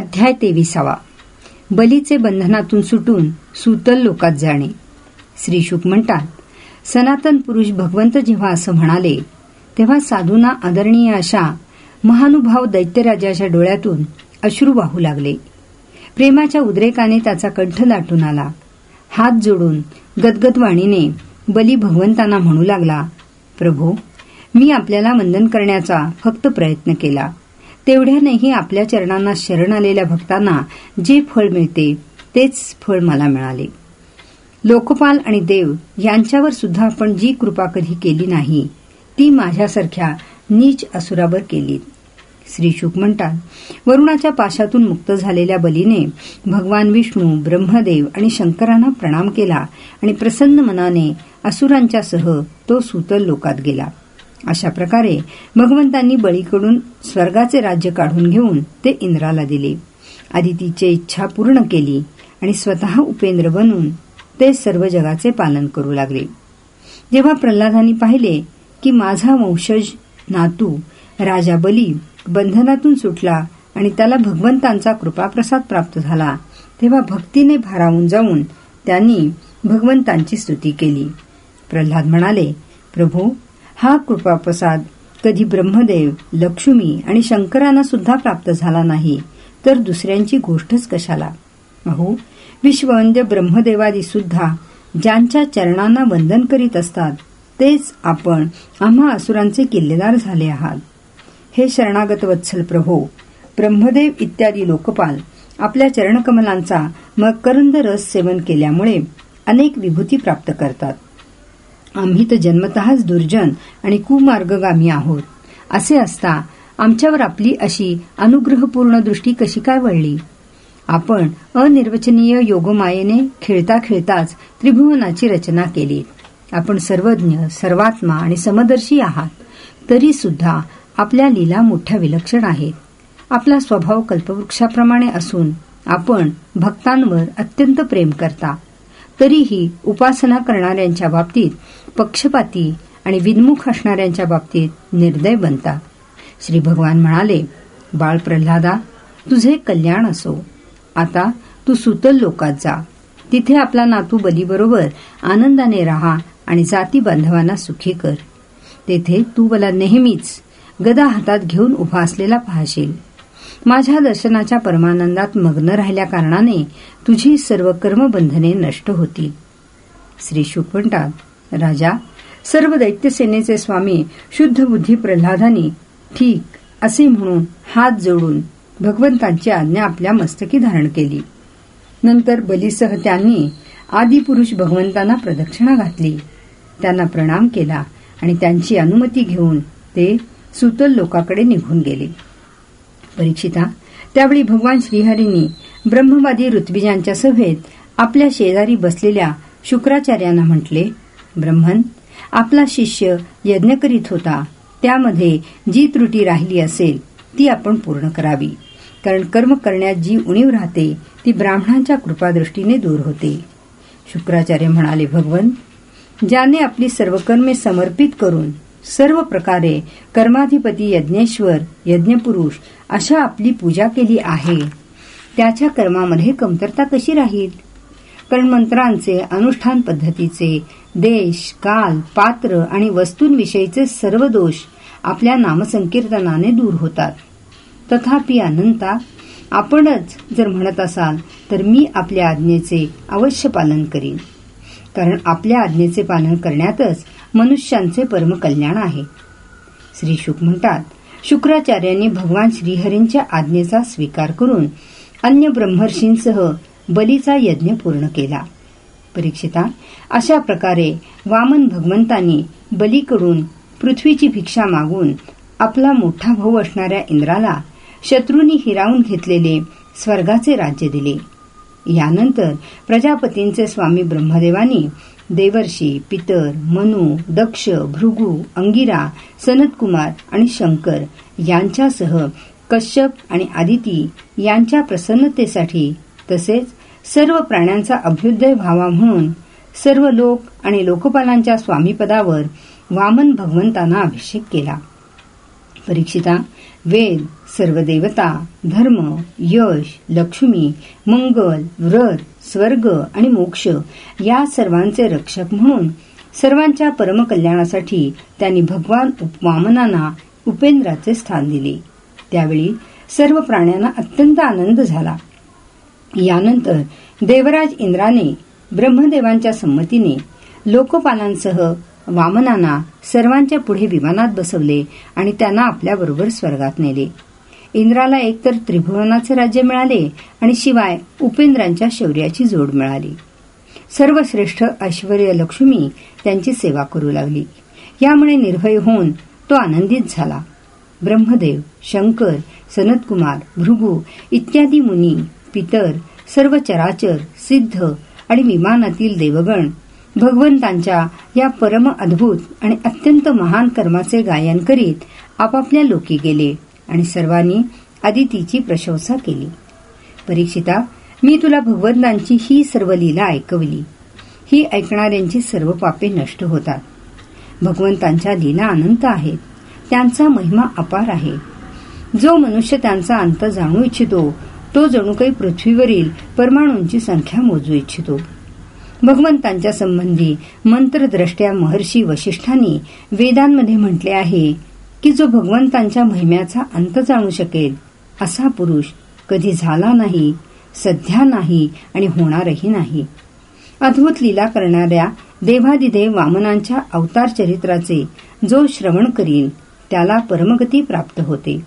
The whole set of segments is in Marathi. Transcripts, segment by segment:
अध्याय तेविसावा. बलीचे बंधनातून सुटून सुतल लोकात जाणे. श्री शुक म्हणतात सनातन पुरुष भगवंत जेव्हा असं म्हणाले तेव्हा साधूंना आदरणीय अशा महानुभाव दैत्यराजाच्या डोळ्यातून अश्रू वाहू लागले. प्रेमाच्या उद्रेकाने त्याचा कंठ दाटून आला. हात जोडून गदगदवाणीने बली भगवंतांना म्हणू लागला प्रभू मी आपल्याला वंदन करण्याचा फक्त प्रयत्न केला. तेवढ्यानेही आपल्या चरणांना शरण आलेल्या भक्तांना जे फळ मिळते तेच फळ मला मिळाले. लोकपाल आणि देव यांच्यावर सुद्धा आपण जी कृपा कधी केली नाही ती माझ्यासारख्या नीच असुरावर केली. श्री शुक म्हणतात वरुणाच्या पाशातून मुक्त झालेल्या बलीने भगवान विष्णू ब्रह्मदेव आणि शंकरांना प्रणाम केला आणि प्रसन्न मनाने असुरांच्यासह तो सुतल लोकात गेला. अशा प्रकारे भगवंतांनी बळीकडून स्वर्गाचे राज्य काढून घेऊन ते इंद्राला दिले. आदितीची इच्छा पूर्ण केली आणि स्वतः उपेंद्र बनून ते सर्व जगाचे पालन करू लागले. जेव्हा प्रल्हादांनी पाहिले की माझा वंशज नातू राजा बली बंधनातून सुटला आणि त्याला भगवंतांचा कृपाप्रसाद प्राप्त झाला तेव्हा भक्तीने भारावून जाऊन त्यांनी भगवंतांची स्तुती केली. प्रल्हाद म्हणाले प्रभू हा कृपाप्रसाद. कधी ब्रह्मदेव लक्ष्मी आणि शंकरांना सुद्धा प्राप्त झाला नाही तर दुसऱ्यांची गोष्टच कशाला? अहो विश्ववंद्य ब्रह्मदेवादी सुद्धा ज्यांच्या चरणांना वंदन करीत असतात तेच आपण आम्हा असुरांचे किल्लेदार झाले आहात. हे शरणागत वत्सल प्रभो ब्रह्मदेव इत्यादी लोकपाल आपल्या चरणकमलांचा मकरंद रस सेवन केल्यामुळे अनेक विभूती प्राप्त करतात. आम्ही तर जन्मतःच दुर्जन आणि कुमार्गगामी आहोत. असे असता आमच्यावर आपली अशी अनुग्रहपूर्ण दृष्टी कशी काय वळली? आपण अनिर्वचनीय योगमायेने खेळता खेळताच त्रिभुवनाची रचना केली. आपण सर्वज्ञ सर्वात्मा आणि समदर्शी आहात. तरी सुद्धा आपल्या लीला मोठ्या विलक्षण आहेत. आपला स्वभाव कल्पवृक्षाप्रमाणे असून आपण भक्तांवर अत्यंत प्रेम करता. तरीही उपासना करणाऱ्यांच्या बाबतीत पक्षपाती आणि विनमुख असणाऱ्यांच्या बाबतीत निर्दय बनता. श्री भगवान म्हणाले बाळ प्रल्हादा तुझे कल्याण असो. आता तू सुतल लोकात जा. तिथे आपला नातू बलीबरोबर आनंदाने राहा आणि जाती बांधवांना सुखी कर. तेथे तू मला नेहमीच गदा हातात घेऊन उभा असलेला पाहशील. माझ्या दर्शनाच्या परमानंदात मग्न राहिल्या कारणाने तुझी सर्व कर्मबंधने नष्ट होतील श्री शुक म्हणतात राजा सर्व दैत्यसेनेचे स्वामी शुद्ध बुद्धी प्रल्हादानी ठीक असे म्हणून हात जोडून भगवंतांची आज्ञा आपल्या मस्तकी धारण केली. नंतर बलीसह त्यांनी आदिपुरुष भगवंतांना प्रदक्षिणा घातली. त्यांना प्रणाम केला आणि त्यांची अनुमती घेऊन ते सुतल लोकाकडे निघून गेले. परीक्षिता. त्यावेळी भगवान श्रीहरींनी ब्रह्मवादी ऋत्विजांच्या सभेत आपल्या शेजारी बसलेल्या शुक्राचार्यांना म्हटले ब्रह्मन आपला शिष्य यज्ञ करीत होता. त्यामध्ये जी त्रुटी राहिली असेल ती आपण पूर्ण करावी. कारण कर्म करण्यात जी उणीव राहते ती ब्राह्मणांच्या कृपादृष्टीने दूर होते. शुक्राचार्य म्हणाले भगवन ज्याने आपली सर्व कर्मे समर्पित करून सर्व प्रकारे कर्माधिपती यज्ञेश्वर यज्ञपुरुष अशा आपली पूजा केली आहे. त्याच्या कर्मामध्ये कमतरता कशी राहील? कारण मंत्रांचे अनुष्ठान पद्धतीचे देश काल पात्र आणि वस्तूंविषयीचे सर्व दोष आपल्या नामसंकीर्तनाने दूर होतात. तथापि अनंता आपणच जर म्हणत असाल तर मी आपल्या आज्ञेचे अवश्य पालन करीन. कारण आपल्या आज्ञेचे पालन करण्यातच मनुष्यांचे परमकल्याण आहे. श्री शुक म्हणतात शुक्राचार्यांनी भगवान श्रीहरींच्या आज्ञेचा स्वीकार करून अन्य ब्रह्मर्षींसह बलीचा यज्ञ पूर्ण केला. परीक्षिता अशा प्रकारे वामन भगवंतांनी बलीकडून पृथ्वीची भिक्षा मागून आपला मोठा भाऊ असणाऱ्या इंद्राला शत्रूंनी हिरावून घेतलेले स्वर्गाचे राज्य दिले. यानंतर प्रजापतींचे स्वामी ब्रह्मदेवानी देवर्षी पितर मनु दक्ष भृगू अंगिरा सनतकुमार आणि शंकर यांच्यासह कश्यप आणि आदिती यांच्या प्रसन्नतेसाठी तसेच सर्व प्राण्यांचा अभ्युदय व्हावा म्हणून सर्व लोक आणि लोकपालांच्या स्वामीपदावर वामन भगवंतांना अभिषेक केला. परीक्षिता वेद सर्व देवता धर्म यश लक्ष्मी मंगल व्रत स्वर्ग आणि मोक्ष या सर्वांचे रक्षक म्हणून सर्वांच्या परमकल्याणासाठी त्यांनी भगवान वामनांना उपेंद्राचे स्थान दिले. त्यावेळी सर्व प्राण्यांना अत्यंत आनंद झाला. यानंतर देवराज इंद्राने ब्रह्मदेवांच्या संमतीने लोकपालांसह वामनांना सर्वांच्या पुढे विमानात बसवले आणि त्यांना आपल्याबरोबर स्वर्गात नेले. इंद्राला एकतर त्रिभुवनाचे राज्य मिळाले आणि शिवाय उपेंद्रांच्या शौर्याची जोड मिळाली. सर्वश्रेष्ठ ऐश्वर लक्ष्मी त्यांची सेवा करू लागली. यामुळे निर्भय होऊन तो आनंदित झाला. ब्रह्मदेव शंकर सनतकुमार भृगू इत्यादी मुनी पितर सर्व चराचर सिद्ध आणि विमानातील देवगण भगवंतांच्या या परम अद्भुत आणि अत्यंत महान कर्माचे गायन करीत आपापल्या लोकी गेले. आणि सर्वांनी आदितीची प्रशंसा केली. परीक्षिता मी तुला भगवंतांची ही सर्व लीला ऐकवली. ही ऐकणाऱ्यांची सर्व पापे नष्ट होतात. भगवंतांच्या लीला अनंत आहेत. त्यांचा महिमा अपार आहे. जो मनुष्य त्यांचा अंत जाणू इच्छितो तो जणू काही पृथ्वीवरील परमाणूंची संख्या मोजू इच्छितो. भगवंतांच्या संबंधी मंत्रद्रष्ट्या महर्षी वशिष्ठांनी वेदांमध्ये म्हटले आहे की जो भगवंतांच्या महिम्याचा अंत जाणू शकेल असा पुरुष कधी झाला नाही सध्या नाही आणि होणारही नाही. अद्भुत लीला करणाऱ्या देवादिदेव वामनांच्या अवतार चरित्राचे जो श्रवण करील त्याला परमगती प्राप्त होते.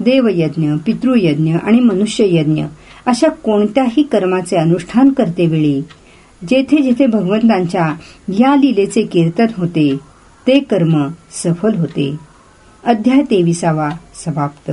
देवयज्ञ पितृयज्ञ आणि मनुष्ययज्ञ अशा कोणत्याही कर्माचे अनुष्ठान करतेवेळी जेथे जेथे भगवंतांच्या या लीलेचे कीर्तन होते ते कर्म सफल होते. अध्याय तेविसावा समाप्त.